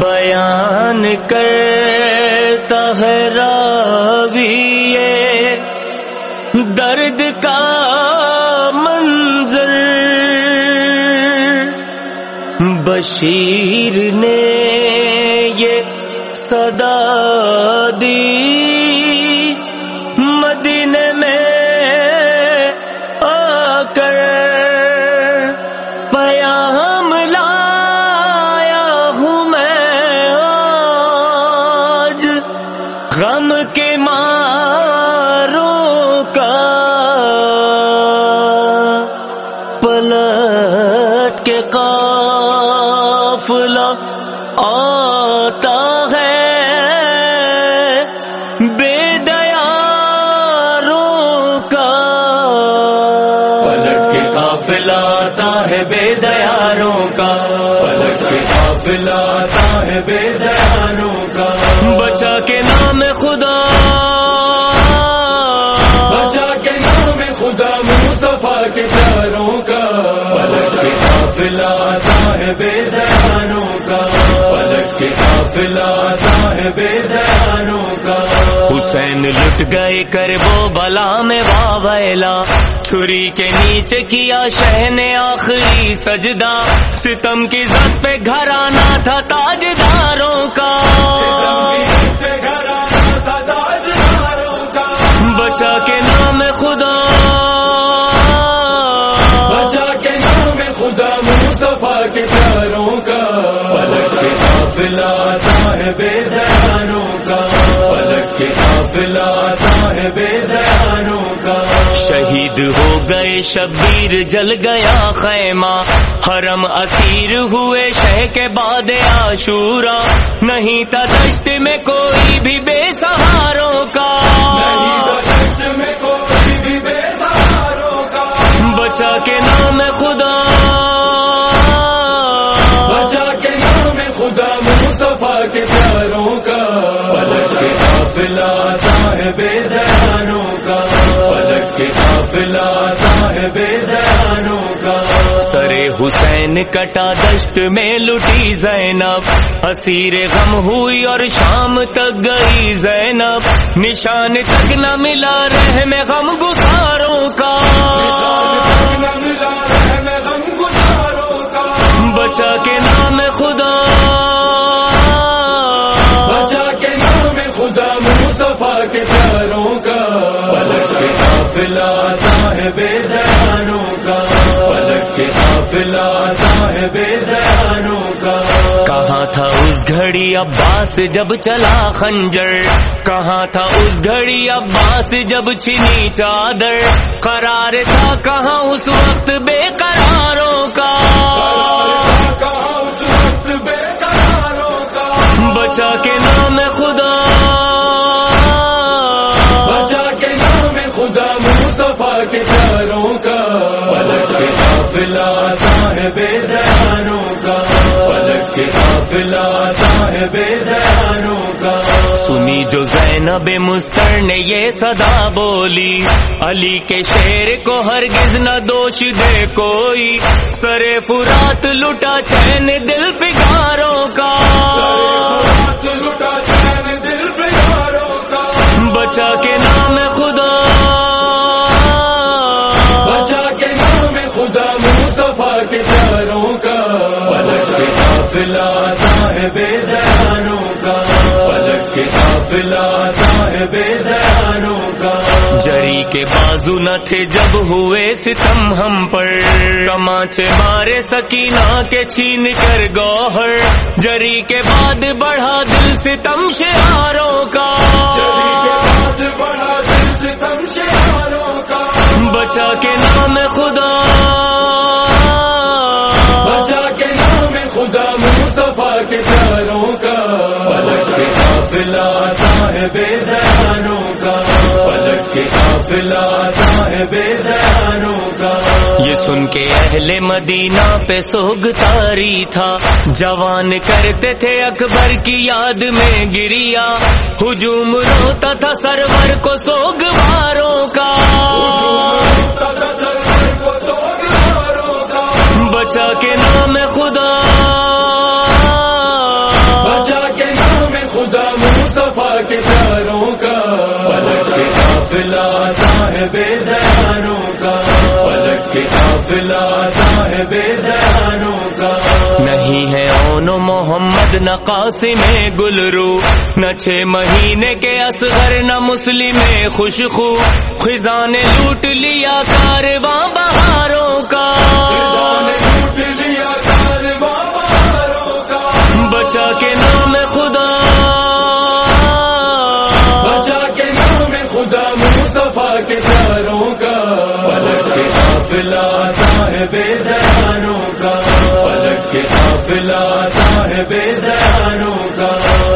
بیان کرتا ہے راوی درد کا منظر۔ بشیر نے یہ صدا دی۔ غم کے ماروں کا پلٹ کے قافلہ آتا ہے بے دیاروں کا پلٹ کے قافلہ آتا ہے بے دیاروں کا پلٹ آتا ہے بے دیاروں کا۔ بچا کے نام خدا۔ بچا کے نام خدا مصطفیٰ کے پیاروں کا۔ پلٹ کے آتا ہے بے دیاروں کا۔ پلٹ کے آتا ہے بے دیاروں کا۔ حسین لٹ گئے کر وہ بلا میں واویلا۔ چھری کے نیچے کیا شہ نے آخری سجدہ۔ ستم کی زد پہ گھرانا تھا تاجداروں کا۔ بچا کے نام خدا۔ بچا کے نام خدا مصطفیٰ کے پیاروں کا۔ کے قافلہ ہے بے قافلہ ہے بے دیاروں کا۔ شہید ہو گئے شبیر، جل گیا خیمہ۔ حرم اسیر ہوئے شہ کے باد عاشورا نہیں تھا دشت میں کوئی بھی بے سہاروں کا۔ قافلہ آتا ہے بے دیاروں کا۔ سرے حسین کٹا دشت میں لٹی زینب۔ اسیر غم ہوئی اور شام تک گئی زینب۔ نشان تک نہ ملا رہ میں غم گساروں کا۔ بچا کے نام خدا۔ بچا کے نام خدا مصطفیٰ کے پیاروں کا۔ پلٹ کے قافلہ گھڑی عباس جب چلا خنجر۔ کہاں تھا اس گھڑی عباس جب چھنی چادر؟ قرار تھا کہاں اس وقت بے قراروں کا؟ کہاں اس وقت بے کا۔ بچا کے نام خدا بچا کے نام خدا مصطفیٰ کے پیاروں کا۔ پلٹ کے قافلہ آتا ہے بے دیاروں سنی جو زینب مستر نے یہ صدا بولی۔ علی کے شیر کو ہرگز نہ دوش دے کوئی۔ سرے فرات لٹا چین دل پگاروں کا۔ لٹا چین دل پیاروں کا۔ بچا کا۔ جری کے بازو نہ تھے جب ہوئے ستم ہم پر۔ کماچے مارے سکینہ کے چھین کر گوہر۔ جری کے بعد بڑھا دل ستم شہاروں کا۔ چلی کے بعد بڑا دل ستم شہاروں کا۔ بچا کے نام خدا۔ بچا کے نام خدا مصطفیٰ کے پیاروں کا۔ پلٹ کے قافلہ ہے یہ سن کے اہل مدینہ پہ سوگ تاری تھا۔ جوان کرتے تھے اکبر کی یاد میں گریا۔ ہجوم روتا تھا سرور کو سوگ باروں کا۔ بچا کے نام خدا دیانوں کا۔ پلک کے قافلہ آتا ہے بے دیانوں کا۔ نہیں ہے اون محمد نہ قاسم گلرو نہ چھ مہینے کے اصغر نہ مسلم خوشخو۔ خزاں نے لوٹ لیا کارواں بہاروں کا۔ لوٹ لیا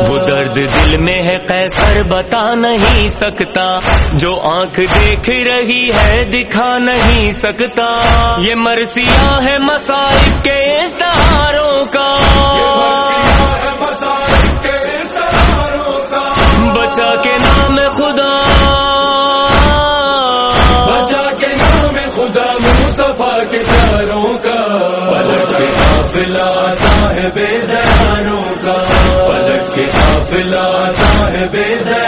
وہ درد دل میں ہے قیصر بتا نہیں سکتا۔ جو آنکھ دیکھ رہی ہے دکھا نہیں سکتا۔ یہ مرثیہ ہے مسائب کے استعاروں کا۔ بچا کے نام خدا۔ بچا کے نام خدا مصطفیٰ کے پیاروں کا۔ قافلہ چاہ بے دیانوں کا۔ پلک کے قافلہ چاہ بے دیانوں